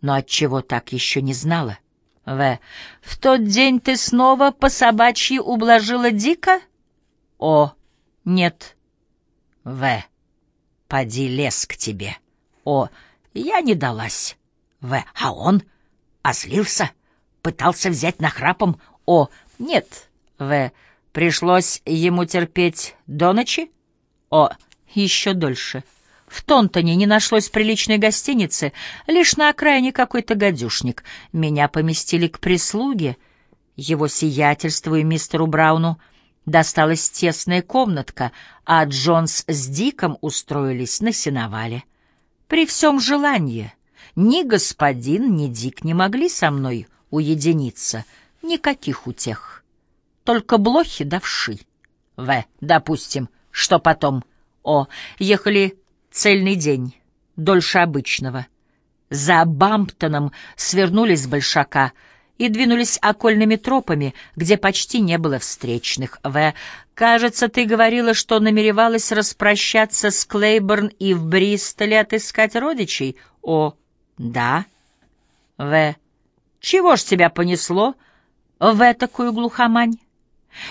но от чего так еще не знала. В. В тот день ты снова по собачьи ублажила Дика? О. Нет. В. Поди лес к тебе. О. Я не далась. В. А он? Озлился? Пытался взять нахрапом? О. Нет. В. Пришлось ему терпеть до ночи? О. Еще дольше. В Тонтоне не нашлось приличной гостиницы, лишь на окраине какой-то гадюшник. Меня поместили к прислуге. Его сиятельству и мистеру Брауну досталась тесная комнатка, а Джонс с Диком устроились на сеновале. При всем желании ни господин, ни Дик не могли со мной уединиться. Никаких утех. Только блохи да вши. В. Допустим. Что потом? О. Ехали Цельный день, дольше обычного. За Бамптоном свернулись с Большака и двинулись окольными тропами, где почти не было встречных. В. Кажется, ты говорила, что намеревалась распрощаться с Клейборн и в Бристоле отыскать родичей? О, да. В. Чего ж тебя понесло в такую глухомань?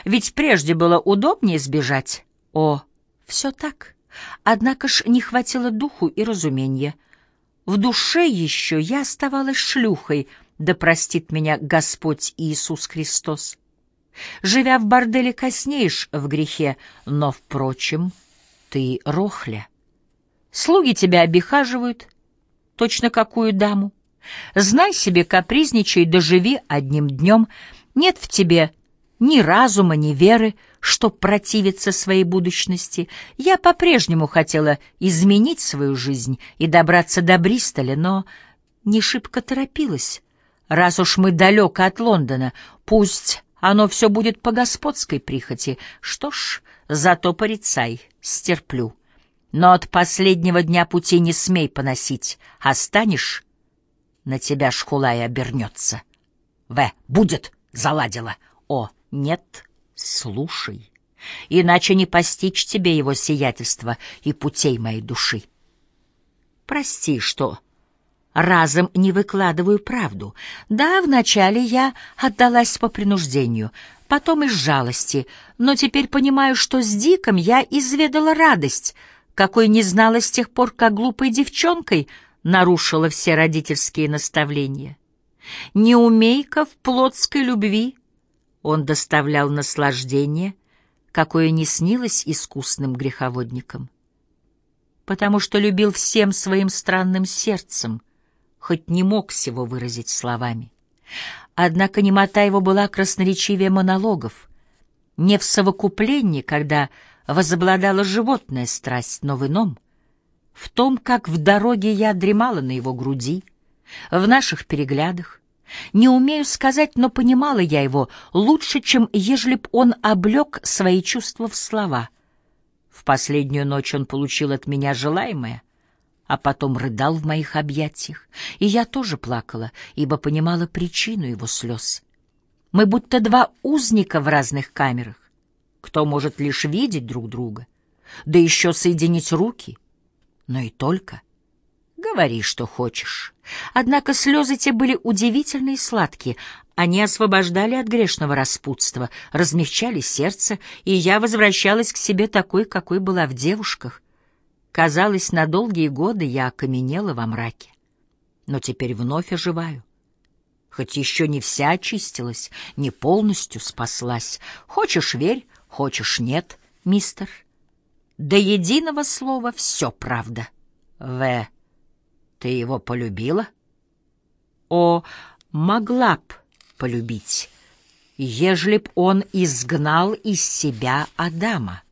Ведь прежде было удобнее сбежать. О, все так. Однако ж не хватило духу и разумения. В душе еще я оставалась шлюхой, да простит меня Господь Иисус Христос. Живя в борделе, коснеешь в грехе, но, впрочем, ты рохля. Слуги тебя обихаживают, точно какую даму. Знай себе, капризничай, да живи одним днем. Нет в тебе ни разума, ни веры, чтоб противиться своей будущности. Я по-прежнему хотела изменить свою жизнь и добраться до Бристоля, но не шибко торопилась. Раз уж мы далеко от Лондона, пусть оно все будет по господской прихоти. Что ж, зато порицай, стерплю. Но от последнего дня пути не смей поносить. Останешь, на тебя шкула и обернется. В. Будет, заладила. О. Нет, слушай, иначе не постичь тебе его сиятельства и путей моей души. Прости, что разом не выкладываю правду. Да, вначале я отдалась по принуждению, потом из жалости, но теперь понимаю, что с Диком я изведала радость, какой не знала с тех пор, как глупой девчонкой нарушила все родительские наставления. Неумейка в плотской любви он доставлял наслаждение, какое не снилось искусным греховодникам. Потому что любил всем своим странным сердцем, хоть не мог всего выразить словами. Однако немота его была красноречивее монологов, не в совокуплении, когда возобладала животная страсть, но в ином, в том, как в дороге я дремала на его груди, в наших переглядах, не умею сказать, но понимала я его лучше, чем ежели б он облег свои чувства в слова. В последнюю ночь он получил от меня желаемое, а потом рыдал в моих объятиях, и я тоже плакала, ибо понимала причину его слез. Мы будто два узника в разных камерах, кто может лишь видеть друг друга, да еще соединить руки, но и только — Говори, что хочешь. Однако слезы те были удивительные и сладкие. Они освобождали от грешного распутства, размягчали сердце, и я возвращалась к себе такой, какой была в девушках. Казалось, на долгие годы я окаменела во мраке. Но теперь вновь оживаю. Хоть еще не вся очистилась, не полностью спаслась. Хочешь — верь, хочешь — нет, мистер. До единого слова все правда. В. Ты его полюбила? О, могла б полюбить, ежели б он изгнал из себя Адама.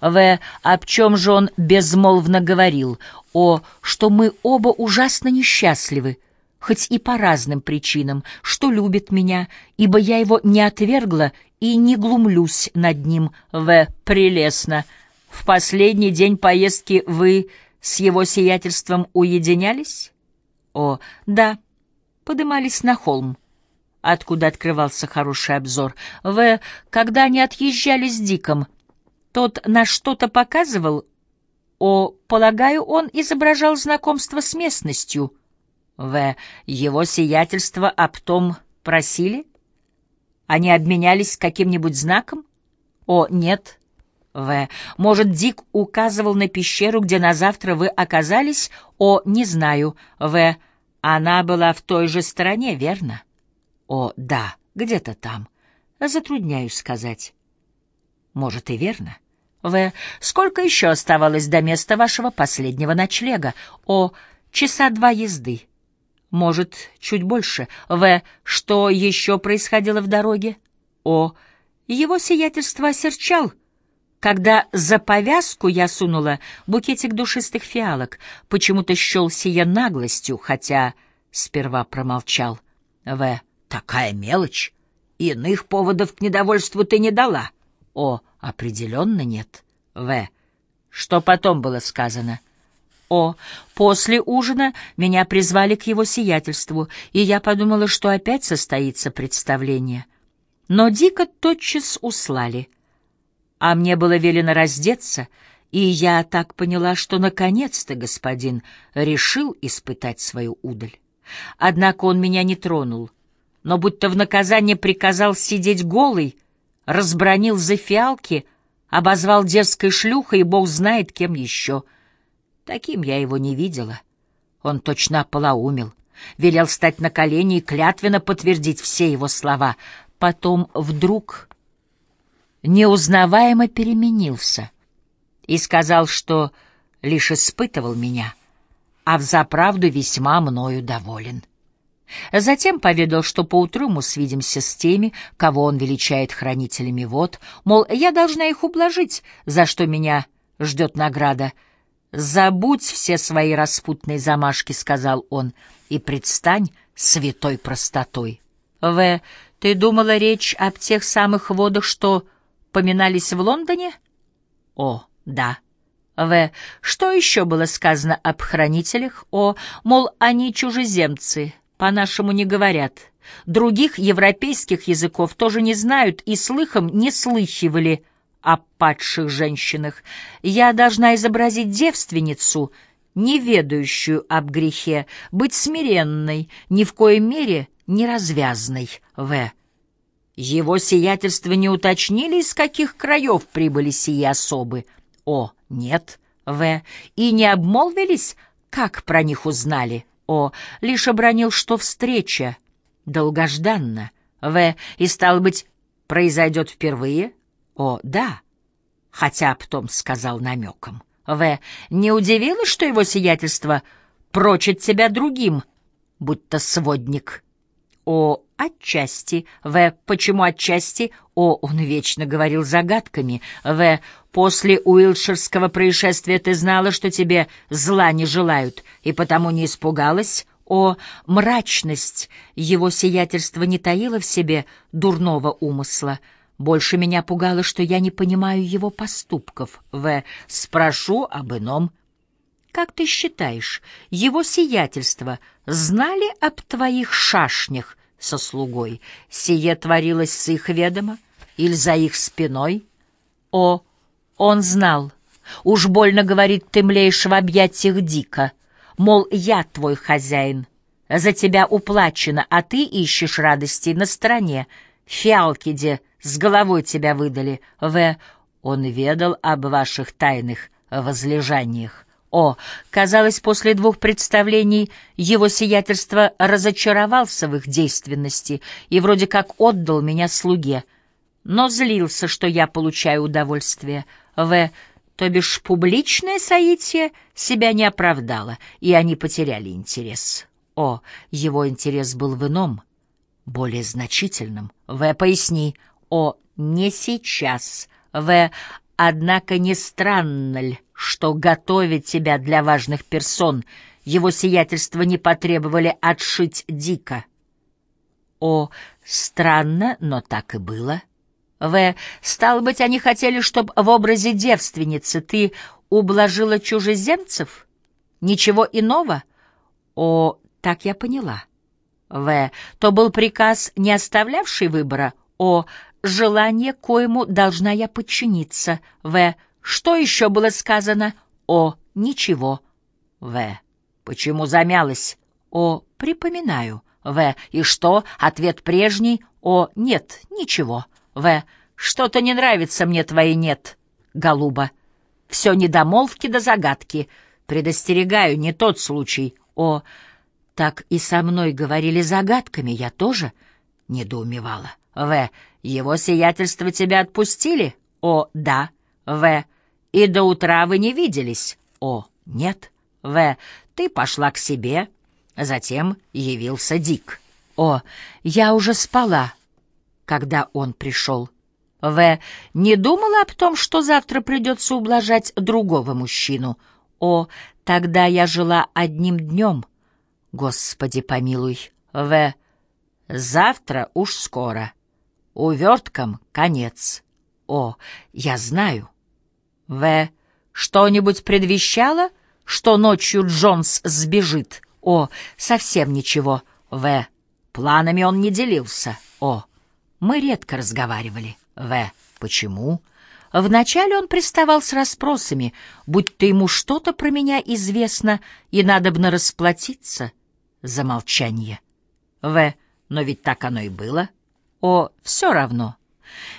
В. Об чем же он безмолвно говорил? О, что мы оба ужасно несчастливы, хоть и по разным причинам, что любит меня, ибо я его не отвергла и не глумлюсь над ним. В. Прелестно. В последний день поездки вы с его сиятельством уединялись? О, да, подымались на холм, откуда открывался хороший обзор. В, когда они отъезжали с Диком, тот на что-то показывал? О, полагаю, он изображал знакомство с местностью. В. Его сиятельство об том просили? Они обменялись каким-нибудь знаком? О, нет. В. Может, Дик указывал на пещеру, где на завтра вы оказались? О, не знаю. В. Она была в той же стороне, верно? О, да, где-то там. Затрудняюсь сказать. Может, и верно. В. Сколько еще оставалось до места вашего последнего ночлега? О, часа два езды. Может, чуть больше. В. Что еще происходило в дороге? О. Его сиятельство осерчал. Когда за повязку я сунула букетик душистых фиалок, почему-то счел сия наглостью, хотя сперва промолчал. В. Такая мелочь. Иных поводов к недовольству ты не дала. О. Определенно нет. В. Что потом было сказано? — о. После ужина меня призвали к его сиятельству, и я подумала, что опять состоится представление. Но Дика тотчас услали. А мне было велено раздеться, и я так поняла, что наконец-то господин решил испытать свою удаль. Однако он меня не тронул, но будто в наказание приказал сидеть голый, разбронил за фиалки, обозвал дерзкой шлюхой и бог знает кем еще — Таким я его не видела. Он точно ополоумел, велел встать на колени и клятвенно подтвердить все его слова. Потом вдруг неузнаваемо переменился и сказал, что лишь испытывал меня, а взаправду весьма мною доволен. Затем поведал, что поутру мы свидимся с теми, кого он величает хранителями вод, мол, я должна их ублажить, за что меня ждет награда — «Забудь все свои распутные замашки», — сказал он, — «и предстань святой простотой». В. Ты думала речь об тех самых водах, что поминались в Лондоне? О, да. В. Что еще было сказано об хранителях? О, мол, они чужеземцы, по-нашему не говорят. Других европейских языков тоже не знают и слыхом не слыхивали о падших женщинах. Я должна изобразить девственницу, не ведающую об грехе, быть смиренной, ни в коей мере не развязной. В. Его сиятельство не уточнили, из каких краев прибыли сии особы. О, нет. В. И не обмолвились, как про них узнали. О, лишь обронил, что встреча долгожданна. В. И, стал быть, произойдет впервые? О, да, хотя потом сказал намеком. В. Не удивило, что его сиятельство прочит тебя другим, будто сводник? О, отчасти. В. Почему отчасти? О, он вечно говорил загадками. В. После Уилширского происшествия ты знала, что тебе зла не желают, и потому не испугалась? О, мрачность! Его сиятельство не таило в себе дурного умысла. Больше меня пугало, что я не понимаю его поступков. В. Спрошу об ином. Как ты считаешь, его сиятельство знали об твоих шашнях со слугой? Сие творилось с их ведома или за их спиной? О, он знал. Уж больно, говорит, ты млеешь в объятиях дико. Мол, я твой хозяин. За тебя уплачено, а ты ищешь радости на стороне. Фиалкиде — с головой тебя выдали. В. Он ведал об ваших тайных возлежаниях. О, казалось, после двух представлений его сиятельство разочаровался в их действенности и вроде как отдал меня слуге, но злился, что я получаю удовольствие. В. То бишь публичное соитие себя не оправдало, и они потеряли интерес. О, его интерес был в ином, более значительном. В. Поясни. О, не сейчас, В. Однако не странно ли, что готовить тебя для важных персон его сиятельство не потребовали отшить дико? О, странно, но так и было. В. Стало быть, они хотели, чтобы в образе девственницы ты ублажила чужеземцев? Ничего иного? О, так я поняла. В. То был приказ, не оставлявший выбора. О, желание, коему должна я подчиниться. В. Что еще было сказано? О. Ничего. В. Почему замялась? О, припоминаю. В. И что? Ответ прежний. О, нет, ничего. В. Что-то не нравится мне твои «нет», голуба. Все недомолвки до да загадки. Предостерегаю, не тот случай. О, так и со мной говорили загадками, я тоже недоумевала. В. Его сиятельство тебя отпустили? О, да. В. И до утра вы не виделись? О, нет. В. Ты пошла к себе, затем явился Дик. О, я уже спала, когда он пришел. В. Не думала об том, что завтра придется ублажать другого мужчину. О, тогда я жила одним днем. Господи помилуй. В. Завтра уж скоро. Уверткам конец. О, я знаю. В. Что-нибудь предвещало, что ночью Джонс сбежит? О, совсем ничего. В. Планами он не делился. О, мы редко разговаривали. В. Почему? Вначале он приставал с расспросами, будь-то ему что-то про меня известно, и надобно расплатиться за молчание. В. Но ведь так оно и было. О, все равно.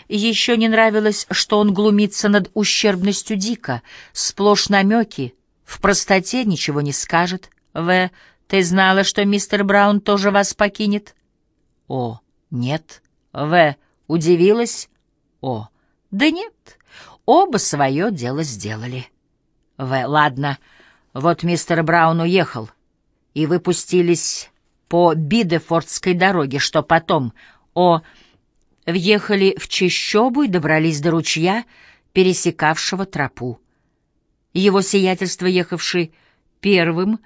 Еще не нравилось, что он глумится над ущербностью Дика, сплошь намеки, в простоте ничего не скажет. В. Ты знала, что мистер Браун тоже вас покинет? О, нет. В. Удивилась? О, да нет. Оба свое дело сделали. В. Ладно, вот мистер Браун уехал, и вы пустились по Бидефордской дороге, что потом? О, въехали в чащобу и добрались до ручья, пересекавшего тропу. Его сиятельство, ехавший первым,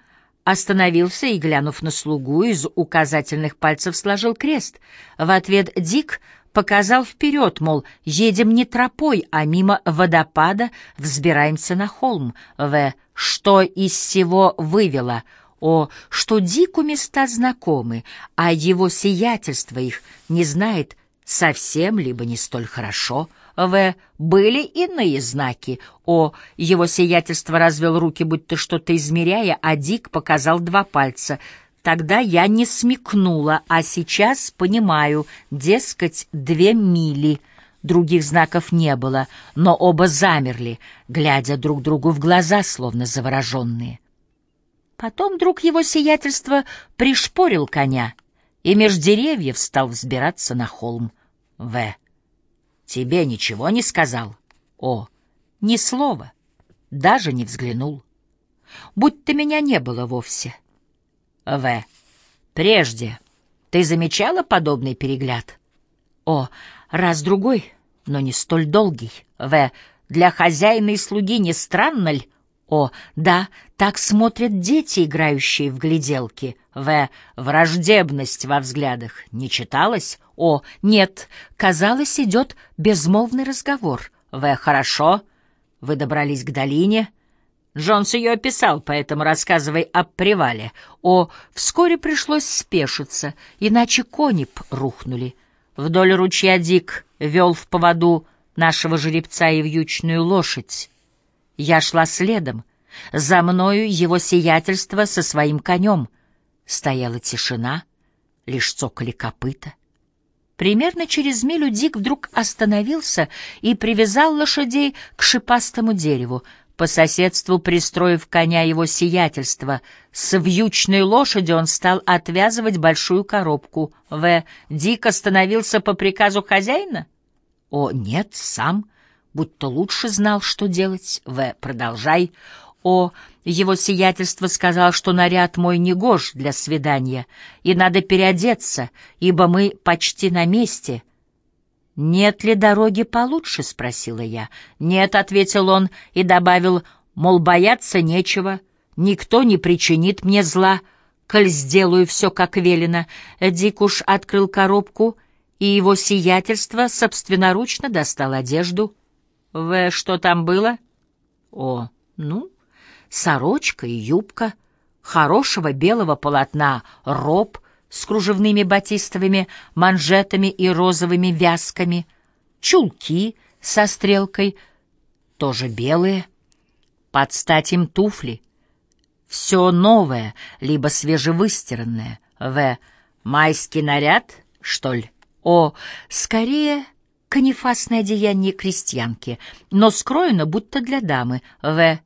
остановился и, глянув на слугу, из указательных пальцев сложил крест. В ответ Дик показал вперед, мол, едем не тропой, а мимо водопада взбираемся на холм. В. Что из всего вывело? О, что Дику места знакомы, а его сиятельство их не знает совсем либо не столь хорошо. В. Были иные знаки. О, его сиятельство развел руки, будто что-то измеряя, а Дик показал два пальца. Тогда я не смекнула, а сейчас понимаю, дескать, две мили. Других знаков не было, но оба замерли, глядя друг другу в глаза, словно завороженные. Потом друг его сиятельства пришпорил коня и меж деревьев стал взбираться на холм. В. Тебе ничего не сказал? О, ни слова, даже не взглянул. Будь-то меня не было вовсе. В. Прежде ты замечала подобный перегляд? О, раз-другой, но не столь долгий. В. Для хозяина и слуги не странно ли? О, да, так смотрят дети, играющие в гляделки. В. Враждебность во взглядах не читалось? О, нет, казалось, идет безмолвный разговор. В. Хорошо. Вы добрались к долине. Джонс ее описал, поэтому рассказывай о привале. О, вскоре пришлось спешиться, иначе кони б рухнули. Вдоль ручья Дик вел в поводу нашего жеребца и вьючную лошадь. Я шла следом. За мною его сиятельство со своим конем. Стояла тишина, лишь цокали копыта. Примерно через милю Дик вдруг остановился и привязал лошадей к шипастому дереву, по соседству пристроив коня его сиятельства. С вьючной лошади он стал отвязывать большую коробку. В. Дик остановился по приказу хозяина? О, нет, сам будто лучше знал, что делать. В. Продолжай. О, его сиятельство сказал, что наряд мой не гож для свидания, и надо переодеться, ибо мы почти на месте. «Нет ли дороги получше?» — спросила я. «Нет», — ответил он и добавил, мол, бояться нечего, никто не причинит мне зла, коль сделаю все, как велено. Дик уж открыл коробку, и его сиятельство собственноручно достал одежду — в что там было? О, ну, сорочка и юбка, хорошего белого полотна роб с кружевными батистовыми манжетами и розовыми вязками, чулки со стрелкой, тоже белые, под стать им туфли, Все новое, либо свежевыстиранное. В. Майский наряд, что ли? О. Скорее, канифасное одеяние крестьянки, но скроено будто для дамы. В.